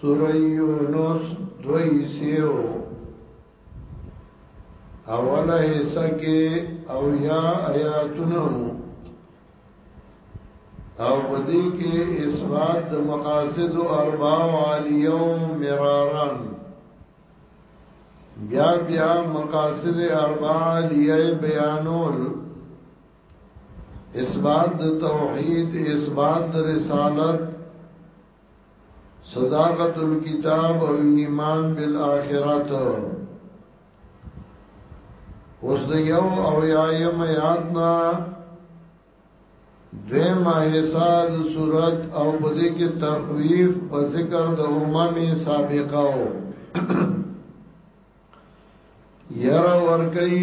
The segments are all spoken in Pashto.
سورة يونس دوی سیو اوله حصہ کې او یا آیاتونو او بدی کې اثبات د مقاصد اربع عالیو مرارن بیا بیا مقاصد اربع عالیه بیانول اثبات د توحید اثبات د رسالت صداقت الكتاب او ایمان بالآخرت اوس د یو او یایم یادنا دویم حصہ د صورت او بده کې تخویف په ذکر د امم سابقه او یرا ورکی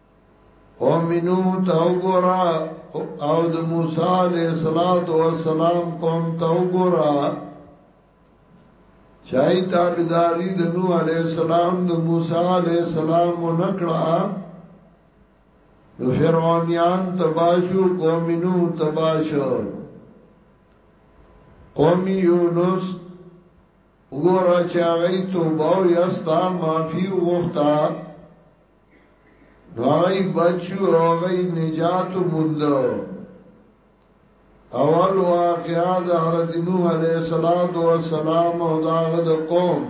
قوم نوح ته وګوره او د موسی علیه السلام قوم ته وګوره چای تابعداري د نوح علیه السلام د موسی علیه السلام نکړه نو فرعونیان تباشو قوم نوح تباشو قوم یونس وګوره چې هغه توبه او یستا معافي وغوښته نو هغه بچو هغه نجات موندو اول واقعا د حضرت نوح علیہ الصلات والسلام او داغه د قوم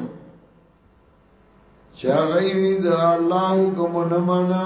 چا غوی د الله حکم نه منه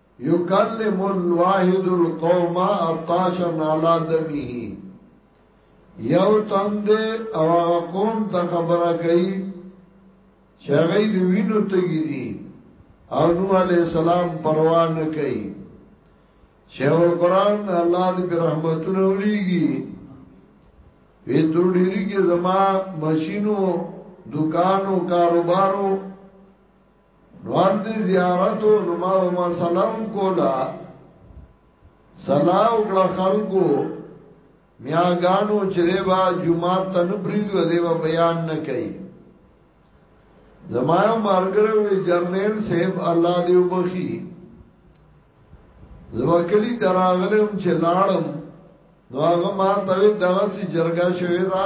یکلم الواحد القوم عطاشا علی دمه یو تند او هغه قوم ته خبره کوي چې هغه د وینو تګی دي او نو علی السلام پروا نه کوي شیخ القران الله دې په رحمتونو وړيږي وی تر ډیری کې زما ماشینو دکانو کاروبارو نو هر دې زیارتو نو ما و ما سلام کولا سلام وکړه خلکو میا غانو چې دی با جمعه ته نه پریدو دی با بیان نه کوي زمایو مارګره وی جرنیل صاحب الله دی وبخي زما کلی دراغلم چې لاړم نو هغه ما ته دغه سي جرګه شوی دا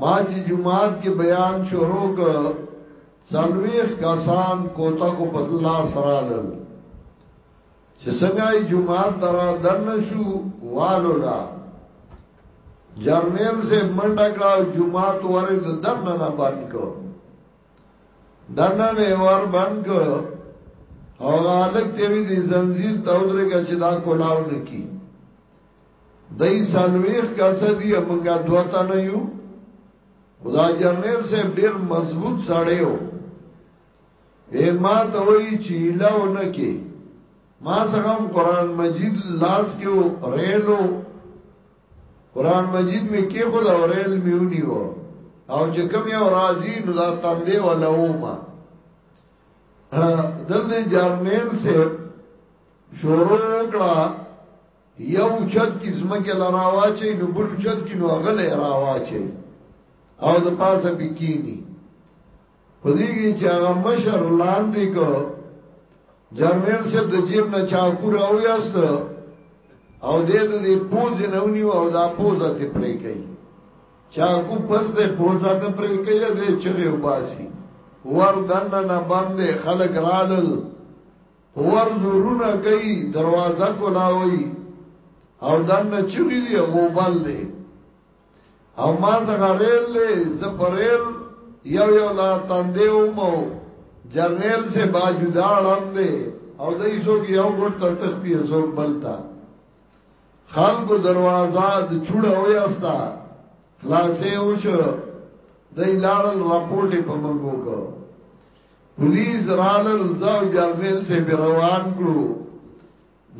ما چې جمعات کې بیان شروع ک څلويخ کسان کوتا کو په الله سره لل چې څنګه جمعات درا دن شو والو لا جرنیل سے منډه کړه جمعات وره د دن نه باندې کو دن نه ور باندې کو او غالک ته وی دي زنجیر تودره کې چې دا کولاو نه کی دای سالویخ کسه دی امنګا دوه تنه یو خدا جرنیل صاحب ډیر مضبوط سړی و اے ما ته وی چې لاو نه کې ما څنګه قرآن مجید لاس کې و ریلو قرآن مجید می کې خو دا ریل میونی و او چې کوم یو راځي نو دا تندې ولا و ما دلته جرنیل صاحب شروع کړه یو چت کی زمکه لراواچې نو بل چت کی نو غلې راواچې او د پاسه بکینی پدېږي چې هغه مشر لاندې کو جرنیل صاحب د جیب نه چاکو راویاست او دې د دې پوز نه ونیو او دا پوزه ته پرې کوي چاکو پس دې پوزه نه پرې کوي دې چغه وباسي ور دنه نه باندې خلک رالل ور زورونه کوي دروازه کولاوي او دنه چوي دی غوبل دی او ما څنګه ریل دی زپریل یو یو لا تاندې ومو جرنیل سے باجو دا اړم دی او دای څوک یو ګټ ته تختی څوک بلتا خلکو دروازه د چوڑا ویاستا خلاصې وشو دای لاړل راپورټ په منګو کو پولیس رالل زو جرنیل سے بروان کړو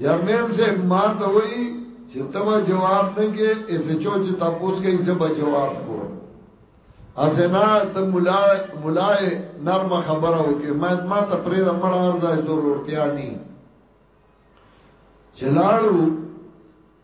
جرنیل سے ما ته وای چې تبا جواب نه کې ایسه چوچ تاسو کې ایسه به جواب کو اسنا ته مولا مولا نرم خبره وکي ما ما ته پرې د مړ ارزه ضرورتیا ني چلاړو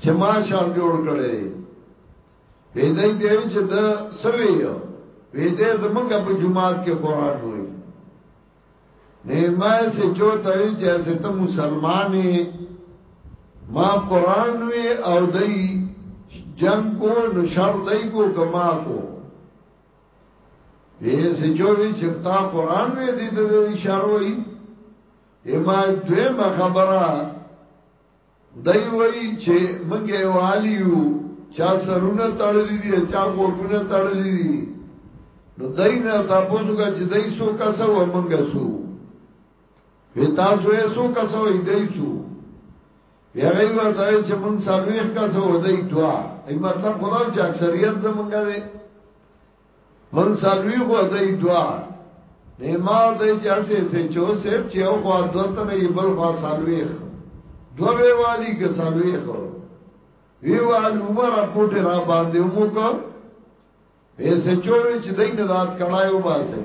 چې ما شال جوړ کړي وی دې دې چې دا سوي وی دې زمونږ په جمعات کې قران وایي نه ما سي جو ته وی چې سه ته مسلمانې ما قران وی او دای جنگ کو نو شر دای کو کما کو وی سي جو وی چې تا قران وی دې دې شر وایي اما دوی ما خبره دای وای چې منګه والیو چا سرونه تړلې دي چا ګوګونه تړلې دي نو دای نه تاسو کا چې دای سو کسو منګه سو وی تاسو یې سو کسو ای دای سو بیا غي ورته چې مون سالويخ کسو دای دوا ای مطلب خدای چې اکثریت زمونږه ده من سروی خو دای دوا نه ما ته چې اسه سه چو سیب چې او خو دوا ته نه بل خو سروی دوا به والی که سروی خو وی وال عمر پټ را باندې مو کو به سه چو چې دای نه ذات کړایو باسي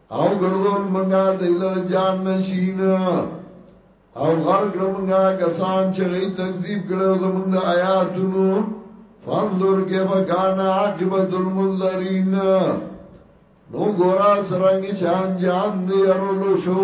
او ګرځول منګا دیلر جان نشین او غر ګرمنګا کسان چې غي تکذیب کړو زمونږ د آیاتونو فانظر کیف کان عاقبت المنذرین نو ګورا سرنګ شان جان دی ارلو شو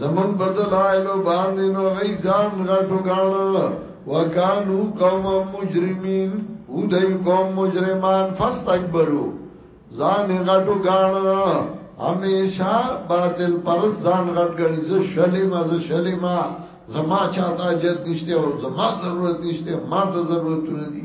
زمونږ په دلائلو باندې نو غي ځان غټو غاڼه وکانو قوم مجرمین او دای قوم مجرمان فاستكبروا ځان غټو غاڼه همیشه باطل پر ځان غټ غني ز شلم ز شلما زما چاته اجت نشته او زما ضرورت نشته ما ته ضرورت نه دي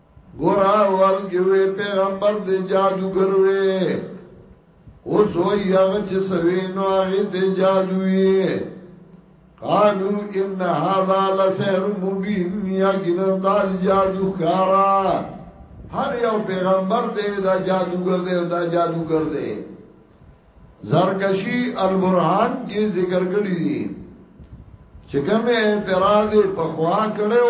ګورا ورګوي پیغمبر دې جادوګر وي او زو یغ چې سوي نو هغه دې جادوي قالو ان هذا لسحر مبين یا ګنا دال جادو کارا هر یو پیغمبر دې دا جادوګر دې دا جادوګر دې زرکشی البرهان کې ذکر کړی دي چې کوم اعتراض په خوا کړو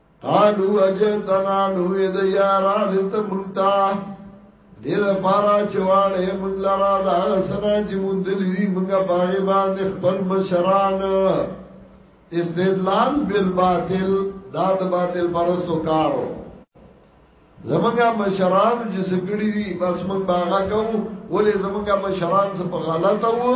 قالو اجتنا نو د یارا لته مونتا دې د پارا چواړې مونږ لرا دا سنا چې مونږ دلی مونږ باغ باندې خپل مشران استدلال بالباطل دا د باطل پرستو کارو زمونږه مشران چې سګړي دي بس مونږ باغا کوو ولې زمونږه مشران څه په غلطه وو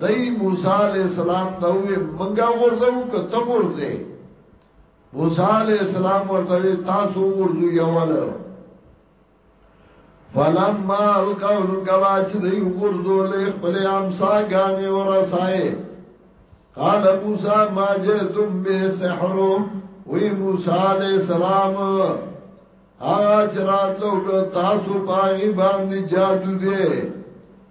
دای موسی علی السلام ته وې منګه ورځو که ته ورځې موسی علی السلام ورته تاسو ورځو یواله فلما القول کلا چې دی ورځو له خپل امسا غانې ورسای قال موسی ما جئتم به سحر وی موسی علی السلام هغه چرات لوټ تاسو پاغي باندې جادو دی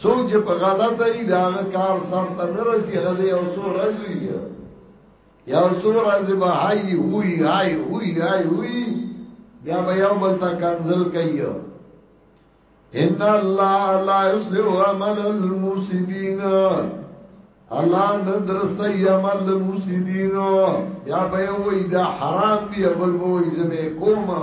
څوک چې په غلطه ای دا کار سر ته نه رسی هغه دی او څو راځي یا او څو راځي به هاي وی هاي وی هاي وی بیا به یو بل تا کنزل کوي ان الله لا يصلح عمل المفسدين الله ندرست عمل المفسدين بیا به وی دا حرام دی بل وی زمه کومه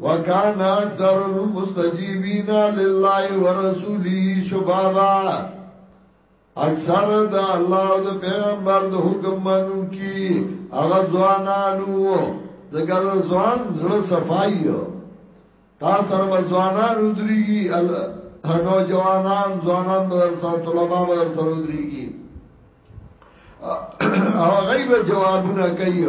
وکان اکثر المستجیبین لله ورسوله شبابا اکثر د الله او د پیغمبر د حکم منو کی هغه ځوانانو دګر ځوان زړه صفای تا سره ځوانان ودریږي نو جوانان ځوانان بدر سره طلبه بدر سره ودریږي او غیب جوابونه کوي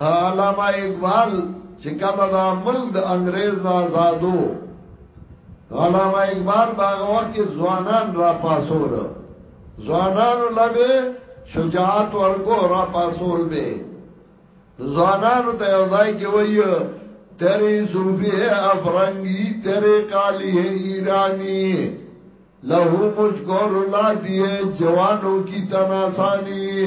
علامه اقبال چې کله دا ملک د انګريز نه آزادو علامه اقبال باغ وخت کې ځوانان را پاسول ځوانان لبه شجاعت ورکو را پاسول به ځوانان ته ځای کې وایي تیرې صوفي افرنګي تیرې کالی ہے ایرانی لہو مجھ کو رلا دیے جوانوں کی تناسانی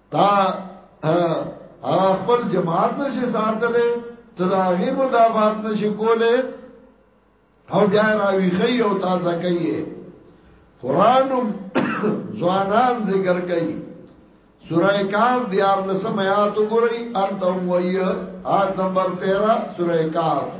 تا هغه خپل جماعت نشي ساتلې ته دا غي مدافعات نشي کولې او بیا راوي خي او تازه کوي قرانم ځوانان ذکر کوي سورہ کاف دیار لسم آیات گرئی انتم وئی آیت نمبر تیرہ سورہ کاف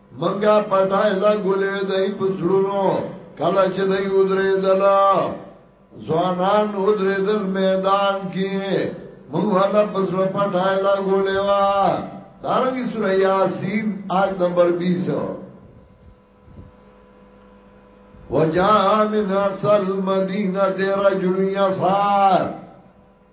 منګه پټای لا ګولې دای په زړونو کله چې دای ودرې دلا ځوانان ودرې دل میدان کې موږ ولا په زړه پټای لا ګولې وا دارنګي سورہ یاسین آیت نمبر 20 وجاء من اقصى المدينه رجل يسعى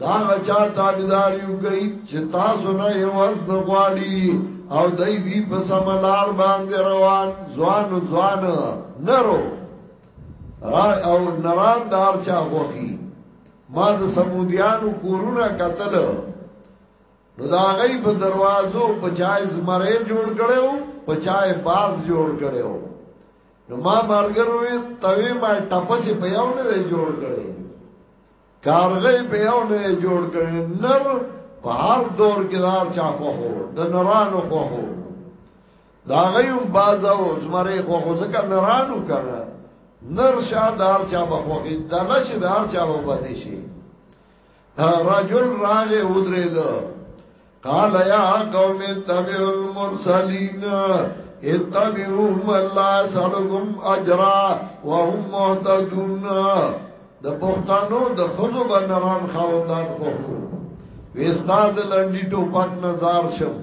دا غچا تابیداری وکړي چې تاسو نه یو از نه غواړي او دای وی په سملار باندې روان ځوان ځوان نرو او نران دار چا غوخي ما د سمودیانو کورونه قتل نو دا غي په دروازو په چای زمره جوړ کړو په چای باز جوړ کړو نو ما مرګروي توي ما ټپسي په یو نه جوړ کړي کارغی په یو نه جوړ کړي نر په هر دور کې دار چا خو هو د نرانو خو هو دا غيوم بازو زمره خو خو ځکه نرانو کړه نر شار دار چا په خو کې دله شي دار چا په باندې شي رجل راغه ودرې دو قال يا قوم اتبعوا المرسلين اتبعوا من لا يسألكم اجرا وهم مهتدون د پښتنو د خزو بنران خاوندان کوو وستا د لنډي ټوپک نظر شم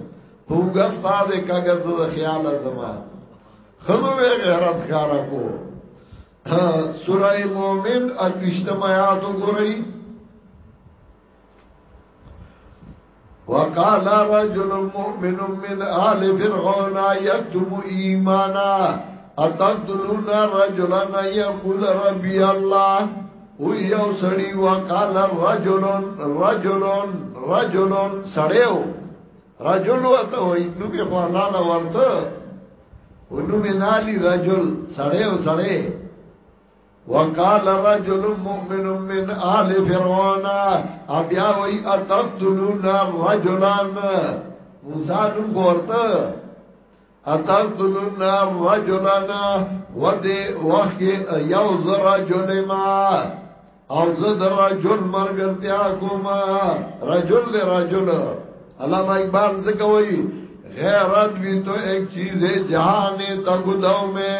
هوګه ستا د کاغذ د خیال زما خزو به غیرت کارا کو سورہ مومن اتوشتم آیات گو رئی وقال رجل مؤمن من آل فرعون يكتم ایمانا اتقتلون رجلا يقول ربي الله او یو سړی وقال رجل رجل رجل سړیو رجل وته وای نو به خو الله لا ورته ونو منالی رجل سړیو سړی وقال رجل مؤمن من آل فرعون ابیا وی اتقتلون رجلان موسی نوم ورته اتقتلون رجلان ودی وخت یو زرا جلما او زد رجل مرګرتیا کوم رجل دی رجل علامہ اقبال څنګه وی غیرت بھی تو ایک چیز ہے جہان تک دو میں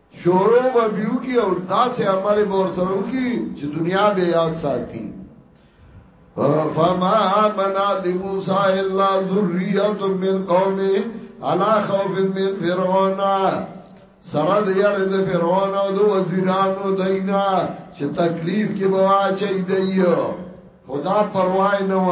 شورو به بیو کی او داسې عمل به ورسره وکي چې دنیا به یاد ساتي فما منا لموسی الا ذریه من قومه علا خوف من فرعون سره د یار د فرعون او د وزیرانو دینا چې تکلیف کې بوا چي دی خدا پروا نه و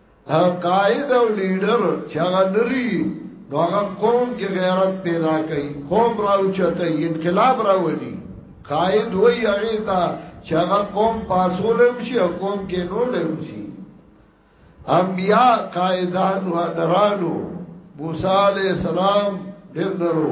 قائد او لیډر چې هغه نری نو هغه قوم کې غیرت پیدا کوي قوم راوچته انقلاب راولي قائد وای هغه ته چې هغه قوم پاسولم شي او قوم کې نور لم شي انبیا قائدان و درانو موسی علیہ السلام ډیر درو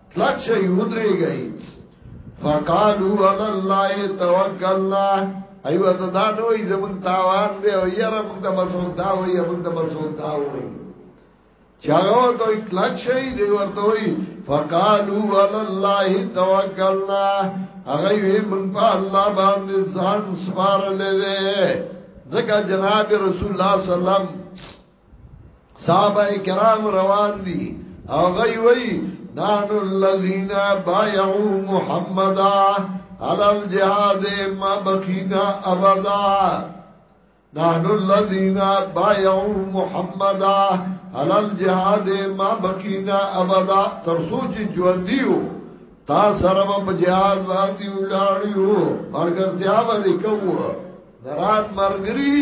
کلک شي ودرېږي فقالو على الله توکلنا ایو ته دا نوې زمون تاوان دی او یاره موږ د مسعود دا وې موږ د مسعود دا وې چاغو ته کلک شي دی ورته وې فقالو على الله توکلنا هغه یې موږ په الله باندې ځان سپارلې ده ځکه جناب رسول الله صلی الله علیه وسلم صحابه کرام روان دي او غي وي نانو الذين بايعوا محمدا على الجهاد ما بقينا ابدا نانو الذين بايعوا محمدا على الجهاد ما بقينا ابدا تر سوچ ژوند دیو تا سره په جهاد باندې ولاړیو مرګ ځیا باندې کوو نران مرګري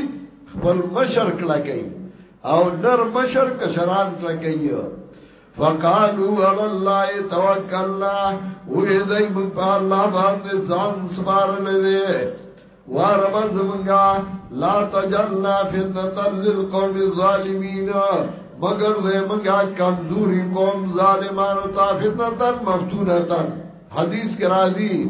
خپل مشر کلا کوي او نر مشر کشران کلا کوي فقالوا على الله توکلنا وې دای مون په الله باندې ځان سپارلې دي وارب زمونږه لا تجلنا فتنه للقوم الظالمين مگر دې مونږه کمزوري قوم ظالمانو ته فتنه تر مفتونه تر حدیث کې راځي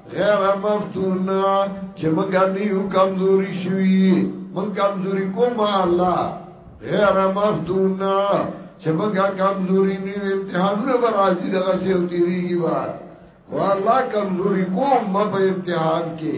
غیر مفتون چې موږ نیو کمزوري شوی موږ کمزوري کوم الله غیر مفتون چې موږ کمزوري نیو امتحانونه به راځي دغه څه او تیریږي به والله کمزوري کوم په امتحان کې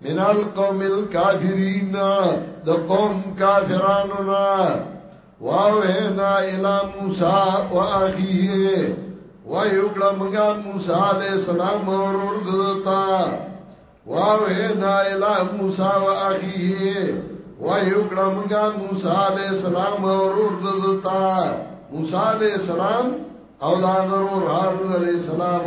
من القوم الكافرين د قوم کافرانو نا واوهنا الى موسى واخيه ويوکړه موږ موسی عليه السلام ورور دتا واوهنا الى موسى واخيه ويوکړه موږ موسی عليه السلام ورور دتا موسی عليه السلام او دا غرور هارون عليه السلام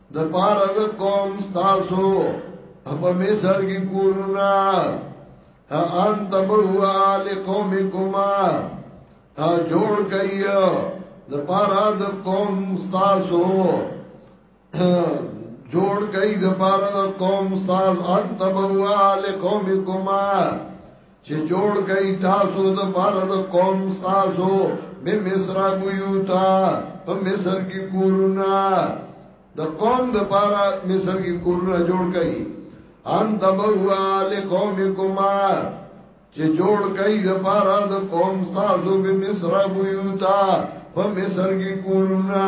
د پاره د قوم تاسو په مصر کې کورونا ان تبوا لقومکما تا جوړ کایو د پاره د قوم تاسو جوړ کای د پاره د قوم تاسو ان تبوا لقومکما چې جوړ کړي تاسو د بار د قوم تاسو به مصر بيوتا په مصر کې کورونا د قوم د بار مصر کې کورونا جوړ کړي ان تبوا لقومکما چې جوړ کړي د بار د قوم تاسو به مصر بيوتا په مصر کې کورونا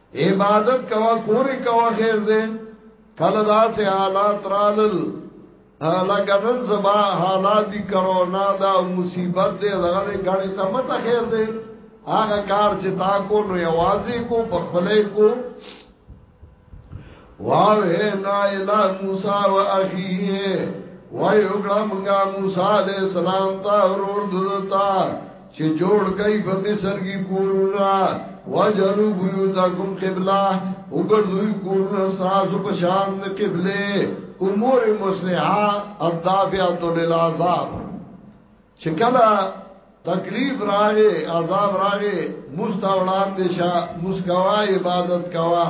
عبادت کوا کوری کوا خیر دې کله دا سه حالات رالل لکه نن زبا حالات دی کرونا دا مصیبت دې دغه دې غړي ته مت خیر دې هغه کار چې تا کو نو یوازې کو په خپلې کو واوهینا الى موسی و اخیه وای وګړه مونږه موسی علی السلام ته ورور دتا چې جوړ کای په مصر کې کورونا وجلو بیوتکم قبله وګرځوي کورونا ساز په شان قبله امور مصلحه الدافعه للعذاب چې کله تکلیف راغې عذاب راغې مستوړان دي شه مسکوا عبادت کوا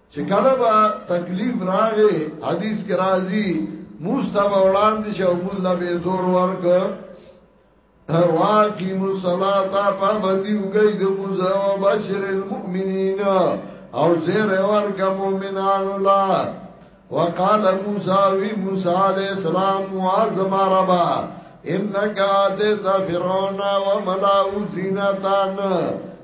چې کله به تکلیف راغې حدیث کې راځي موستا به وړاندې شو موږ لا به زور ورک واقیم الصلاة پابندی وګی د موږ او بشر المؤمنین او زیر ورک مؤمنان الله وقال موسی وی موسی علیہ السلام معظم ربا انک اتیت فرعون وملائ زینتان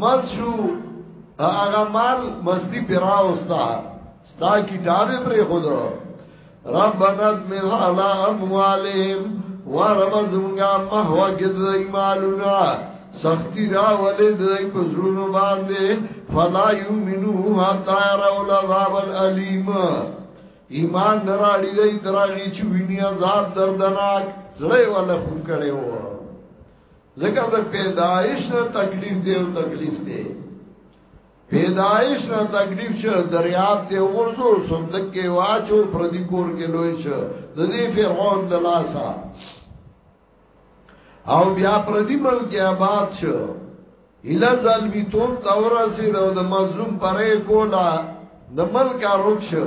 مست شو هغه مال مستی پیرا اوستا ستا کتاب پرې خود ربنا ادمر على اموالهم ورب زمونږه محوا کې د مالونه سختی را ولې د پزړونو باندې فلا یمنو حتا يروا العذاب الالم ایمان نراړي دی ترغي چې ویني عذاب دردناک زړه ولا خون کړي وو ځکه د پیدایش نه تکلیف دی او تکلیف دی پیدایش نه تکلیف شه دریاب ته ورزو صندوق کې واچو پردي کور کې لوي شه د دې فرعون د لاسا او بیا پردي ملک آباد شه اله ظالمی توم تورا سي د مظلوم پرې کولا د ملک رخ شه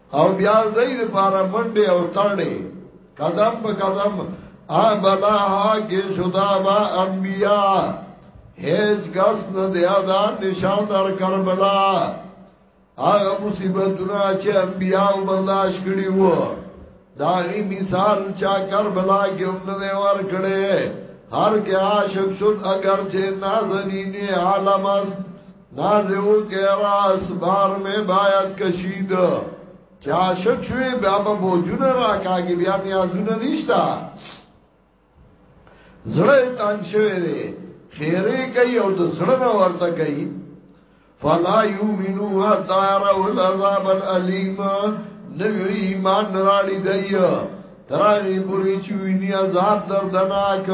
او بیا زید پارا منډه او تړلې قدم په قدم ا بلا کې شدا با انبیا هیڅ کس نه دی ادا نشان در کربلا هغه مصیبتونه چې انبیا برداشت کړی وو دا غي مثال چا کربلا کې هم نه ور کړې هر کې عاشق شد اگر چې نازنینه عالم است نازو کې راس بار مې باید کشید چا شک شوی بیا به بوجون را کاږي بیا مې ازونه نشتا زړه تنگ شوی دی خیره کوي او د زړه نه ورته کوي فلا یومنو حتا یرو العذاب الالم نو ایمان راړي دی ترغی پوری چوینی عذاب دردناک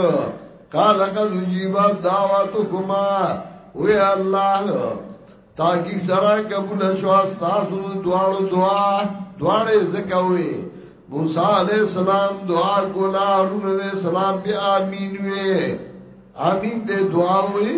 قال قد جيبت دعوتكما وی الله تاکی سره قبول شو تاسو دواړو دعا دواړه زکوي موسی علیہ السلام دعا کولا هارون علیہ السلام بیا امین وی امین دې دعا وی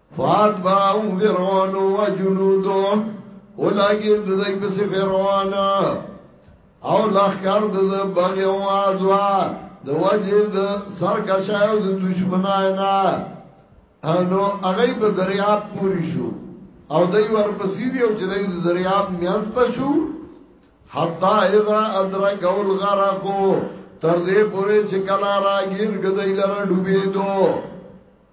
فاتبعهم فرعون وجنوده اولاګي د دې په فرعون او لخر د بغي او ازوا د وجه د سرکشایو د دشمنانه انو هغه په دریاب پوری شو او دای ورپسې دی او چې دای د دریاب میانسته شو حتا اذا ادرک الغرق تر دې پورې چې کلا راګیر کدی لره ډوبې دو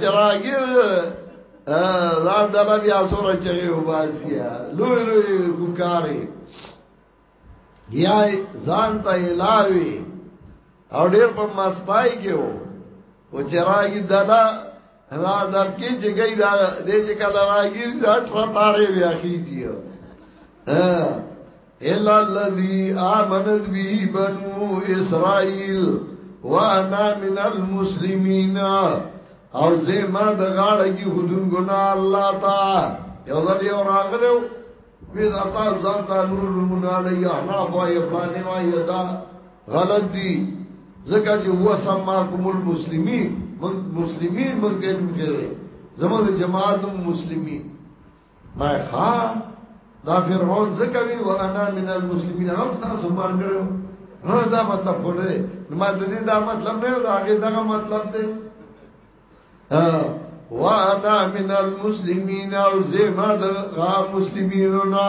جراګیر دا دلا بیا سره چغي وباسیا لوی لوی ګکاري یا ځان ته لاوي او ډیر په مستای کې وو او چراغي دلا دا دب کې چې گئی دا دې چې کله راګیر ځټ را تارې بیا کیږي الا الذي آمنت به بنو اسرائيل وانا من المسلمين او زه ما د غاړه کې خودون ګنا الله تا یو ځل یو راغلو وی دا تا ځان ته نور لمونه لې یا نه وای پلان وای دا غلط دی ځکه چې هو سماکم المسلمین مسلمین مونږ دې موږ زموږ جماعت مسلمین ما ها دا فرعون ځکه وی وانا من المسلمین هم تاسو مار کړو نو دا مطلب خو نه دی ما د دې دا مطلب نه دا هغه دا مطلب دی وانا من المسلمین او زه ما د مسلمانو نه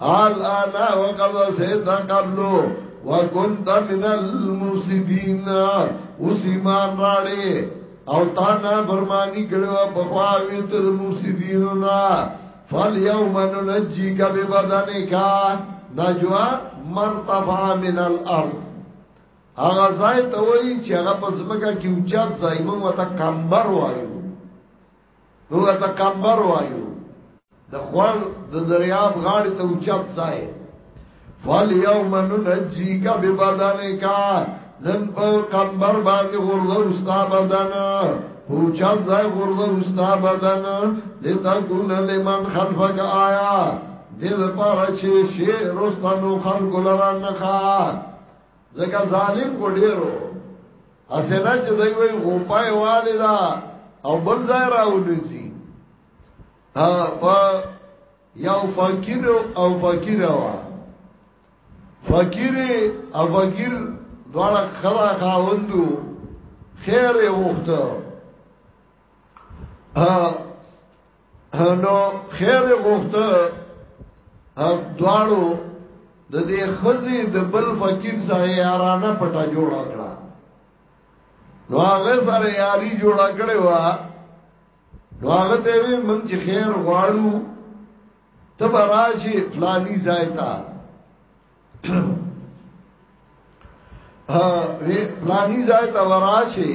حال انا وقد سیتا قبلو وکنت من المفسدین اوس ایمان راړې او تا نه فرمانی کړو په خوا وی ته مفسدین نه فل یوم ننجیک ببدنک نجوا مرتفع من الارض هغه ځای ته وایي چې هغه په زمګه کې اوچت ځای مونږ ته کمبر وایو نو ورته کمبر وایو د خوړ د دریاب غاړې ته اوچت ځای فال یوم ننجیک ببدنک نن په کمبر باندې غرزه اوستا بدن اوچت ځای غرزه اوستا بدن لتكون لمن خلفك آیا دې لپاره چې شی رستنو خلق لرا نخا زکه ظالم کو ډیرو اسنه چې دوی وای غوپای والي دا او بل ځای راولې سي ها په یو فقیر او فقیر وا فقیر او فقیر دواړه خلا خاوندو خیر یې وخته ها نو خیر غوښت هم دواړو د دې خزي د بل فقیر سره یارانه پټه جوړ کړه نو هغه سره یاري جوړ کړي وا نو هغه ته وی مونږ چې خیر غواړو ته براشي فلاني ځای ته ها وی فلاني ځای ته وراشي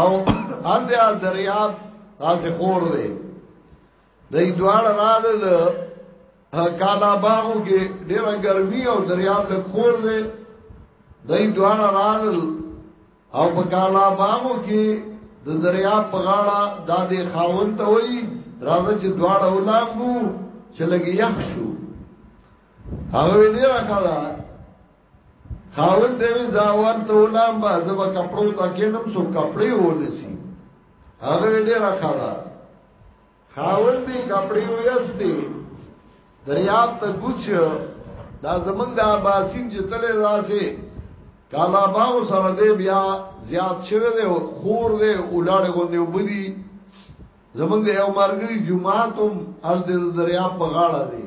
او ال دې ال دریاب تاسو خور دې دې دوړ راغل کالا باغو کې ډېره ګرمي او دریاب له خور دې دې دوړ راغل او په کالا باغو کې د دریاب په غاړه د دې خاون ته وای راځه چې دوړ ولامو چې لګي یخ شو هغه ډېره کړه خاون ته وی زاوال ته ولام با زبا کپړو تا کینم سو کپړې ونسی هغه ډیر خدا خاون دې کپړې ویستي دریاب ته ګوچ دا زمنګ د اباسین چې تله راسي کالا باو سره دې بیا زیات شوه دې خور دې ولاړ غوندې وبدي زمنګ د یو مرګري جمعاتم ال دې دریاب په غاړه دې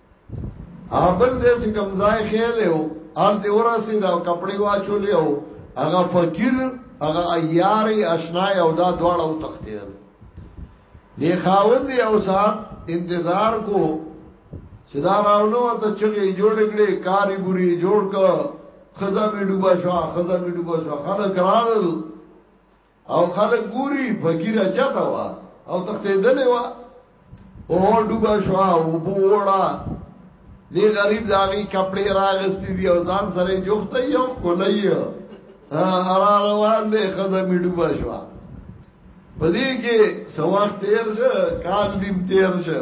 ابل دې چې کمزای خېل یو ار دې ورسې دا کپڑے واچول یو هغه فقیر هغه ایاري آشنا یو دا دواړه او تختیل دې خاوند یو سات انتظار کو چې دا راونو ته چغې جوړ کړي کاری بوري جوړ ک خزا می ډوبا شو خزا می ډوبا شو خلک راغل او خلک ګوري فقیر چاته وا او تختیدلې وا او ډوبا شو او بوړا دی غریب داغي کپڑے راغستې دي او ځان سره جوخته یو کولای ارا روان دی خزه می ډوبا شو پدې کې سواخ تیر شه کال دیم تیر شه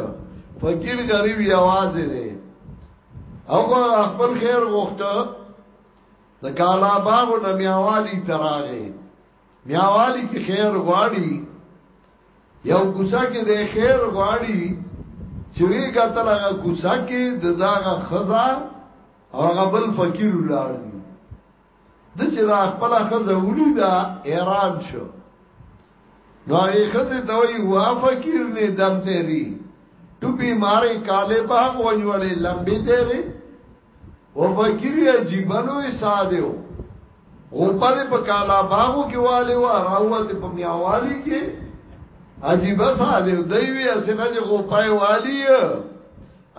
فقیر غریب یوازې دی او خپل خیر غوښته د کالا باغو نه میاوالی تراغه میاوالی کې خیر غواړي یو کوڅه کې د خیر غواړي چې وی قتل هغه کوڅه کې د داغه خزا او هغه بل فقیر ولار دي د چې دا خپل خزا ولیدا ایران شو نو هغه خزه ته وی وا فقیر نه دم تیری ټوپی مارې کاله باغ ونیولې لمبي تیری او فقیر یې جیبلو یې سادهو او په دې په کالا باغو کې والي او راوته په میاوالي کې عجیب ساده دی وی اسنه چې غو پای والي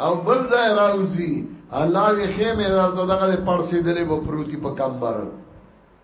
او بل ځای راوځي الله وی خیمه درته دغه پړسې دلې په پروتي په کمبر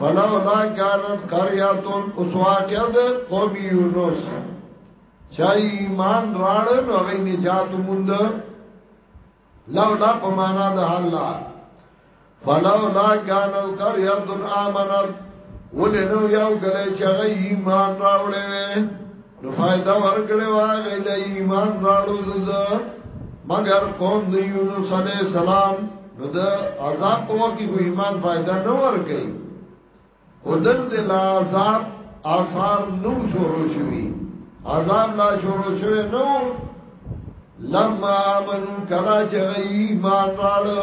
فلولا كانت قريه اسواقه د قوم یونس چا ایمان راړ نو غي نجات موند لولا په معنا د الله فلولا كانت قريه امنت ولنو یو کله چې غي ایمان راوړې نو فائدہ ورکړې واغې د ایمان راړو د مگر قوم د یونس علی السلام نو د عذاب په وخت کې ایمان فائدہ نه ورکړي او دل د عذاب آثار نو شروع شوي عذاب لا شروع شوي نو لما امنو کلا چې ایمان راړو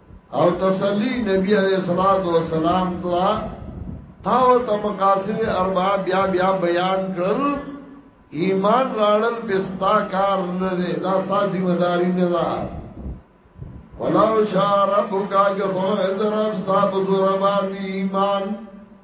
او تسلی نبی علیہ الصلوۃ والسلام ترا تا او ته مقاصد اربع بیا بیا بیان کړل ایمان راړل بستا کار نه دی دا ستا ذمہ داری نه ده ولو شاء ربک اجر اذرب ستا بزربان ایمان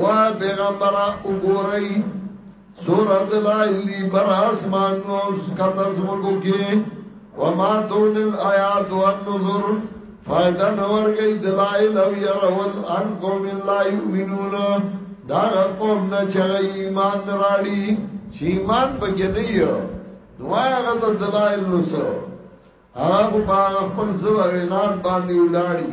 وای پیغمبره وګورئ سورہ دلائل دی بر آسمان نو کتا زمکو کی وما دون الآیات والنظر فائدہ نور گئی دلائل او یرول ان قوم لا یؤمنون دا قوم نه چغی ایمان راړي چې ایمان پکې نه یو نو هغه د دلایل نو سو هغه په خپل زړه وینات باندې ولاړی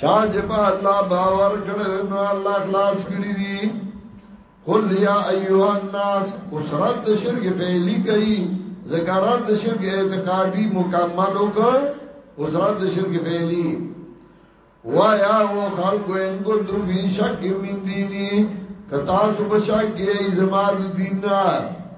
چا چې په الله باور کړی نو الله خلاص کړی دی قل یا ایها الناس اسرت د شرک فعلی کوي ذکرات د شرک اعتقادي مکمل وک اسرت د شرک فعلی وایا او خلق ان کو در فی شک من دینی کتا سو بشک گئی زماد دیننا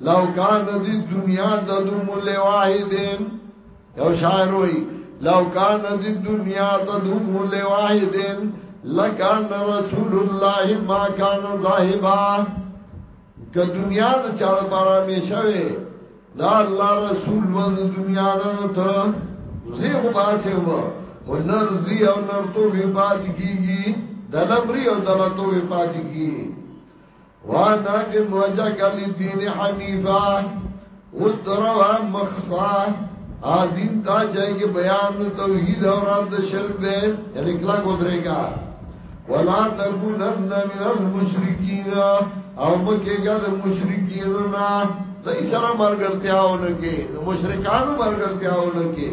لو کان دی دنیا تدوم لواحدین یو شاعر وی لو کان دی دنیا تدوم لواحدین لکان رسول الله ما کان ظاهبا که دنیا د چا لپاره همیشه وي دا الله رسول و د دنیا نه ته زی خو باسه و او نر زی او نر تو به پات کیږي د لمری او د لتو به پات کیږي وانا کې موجه کلی دین حنیفا او دروا مخصا ا دین تا چای کې بیان توحید او رد شرک دې یعنی کلا کو درېګا ولا تکونن من المشرکین او مکه ګا د مشرکین نه دای سره مرګرتیاونه کې مشرکانو مرګرتیاونه کې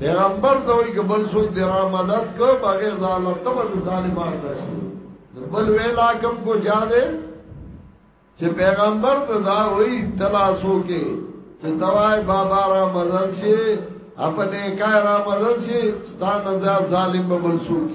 پیغمبر ته وایي کبل څوک دی را مدد کو بغیر د الله تبع د ظالمان نشي بل ویلا کم کو جا دے چې پیغمبر ته دا وایي تلاسو کې چې توای بابا را مدد شي اپنے کای را مدد شي ستانه ظالم بل څوک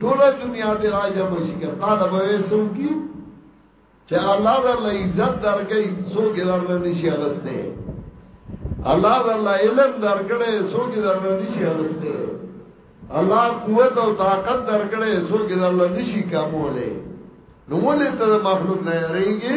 ټول دنیا دې راځه مشي کا طالب وې سم کی چې الله تعالی عزت درکې سو کې درنه نشي اغسته الله تعالی علم درکړې سو کې درنه نشي اغسته الله قوت او طاقت درکړې سو کې درنه نشي کمولې نو ولې ته مخلوق نه یریږي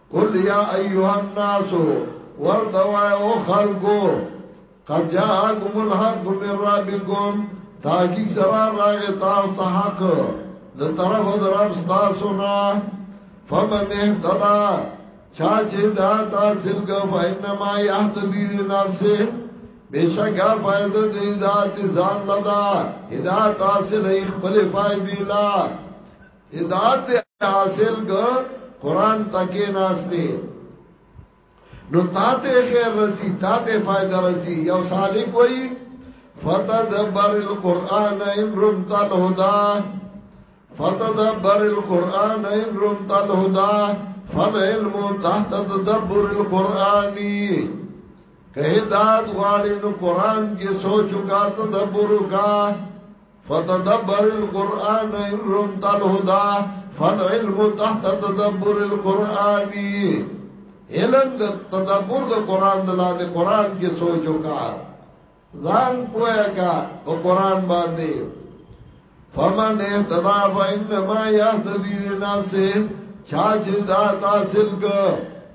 قل یا ایها الناس ورته وای او خلقو قد جاءکم الحق من ربکم تاکی سرا راغ تاو تا حق ده طرف ده رب ستاسو نا فمن احتدا چاچه دا تا سلگ فا انما یحت دیر نفسه بیشکا فائدہ دی ذات زان لدا ہدایت حاصل ہے خپل فائدہ لا هدایت حاصل ک قران تکې ناشته نو تاته خیر رسی تاته فائدہ رسی یو سالک وای فتدبر القرآن ان رمت الهدى فتدبر القرآن ان رمت الهدى فالعلم تحت تدبر القرآن کہ ہدایت غواړي نو قران کې سوچو کا تدبر کا فتدبر القرآن ان رمت الهدى فالعلم تحت تدبر القرآن علم د تدبر د قرآن د لاندې قرآن کې سوچ وکا ځان پوهه کا په قرآن باندې فمن اهتدى فإنما يهتدي لنفسه چا چې دا تحصیل کړ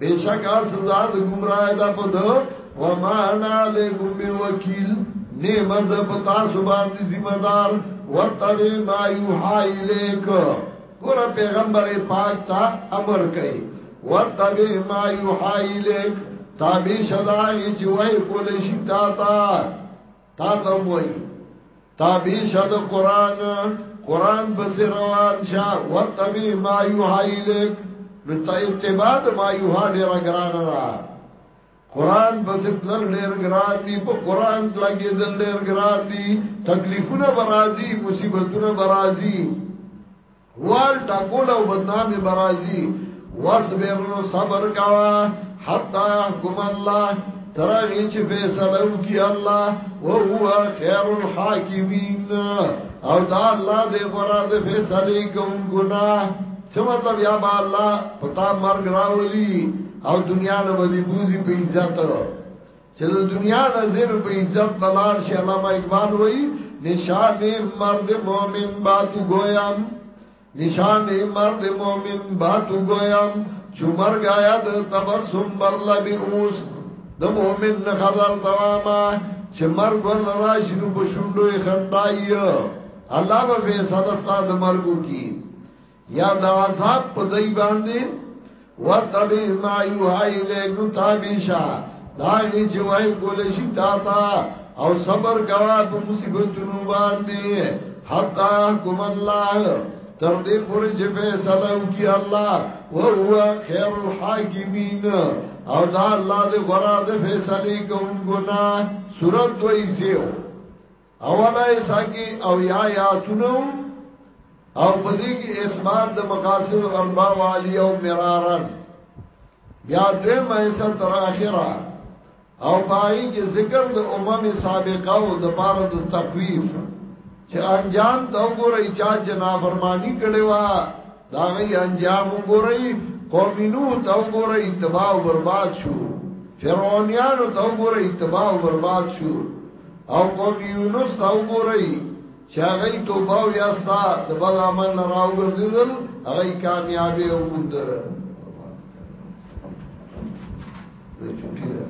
بشکا سزا د گمراه ده په دو وما انا علیکم بوکیل نیم از پتا سبان دی ذمہ دار وتبع ما یوحا الیک ګور پیغمبر پاک تا امر کوي وتبع ما یوحا الیک تابع شدای چې وای کول شي تا تا تا ته وای تا به شاد قران قران بس روان شا وتبي ما يحيلك نو ته اتباع ما يحا ډیر ګران را قران بس تل ډیر ګران دی په قران لګي دل ډیر ګران دی تکلیفونه برازي مصیبتونه برازي وال ټاکول او بدنامي برازي واصبر نو صبر کوا حتا يحكم الله ترغه چې فیصله وکي الله او هو خير الحاکمین او دا الله دې غره دې فیصله کوم ګنا څه مطلب یا با الله پتا مرګ راولي او دنیا نه ودی بوزي په عزت چې د دنیا نظر په عزت بلار شي علامه اقبال وایي نشان مرد مومن باتو گویم نشان مرد مومن باتو گویم چو مرگ آیا د تبسم بر لبی اوس د مومن نخذر تواما چې مرګ ور راشي نو بشوندوي خندای الله به فیصله ستاسو مرګو کی یا د عذاب په دای باندې وتبع ما یوحی الیک نو تابیشا دا غی چې وای کول شي تا تا او صبر کوا په مصیبتونو باندې حتا کوم الله تر دې پورې چې فیصله وکي الله او هو خیر الحاکمین او دا الله دې غره د فیصله کوونکو نه صورت دوی سیو اولا ایسا کی او یا یاتونو او پدې کې اثبات د مقاصد اربع والی او مرارن بیا دې مېسا تر اخره او پای کې ذکر د امم سابقه او د بار د تخفیف چې انجام دا وګورئ چا جنا فرمانی کړي وا دا غي انجام وګورئ قوم نو ته وګورئ تباہ او برباد شو فرعونانو ته وګورئ تباہ او برباد شو او قوم یونس ته وګورئ چې هغه توبه او یاستا د بد عمل نه راوګرځیدل هغه کامیابی او مونږ د چټي ده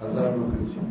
هزار نو کې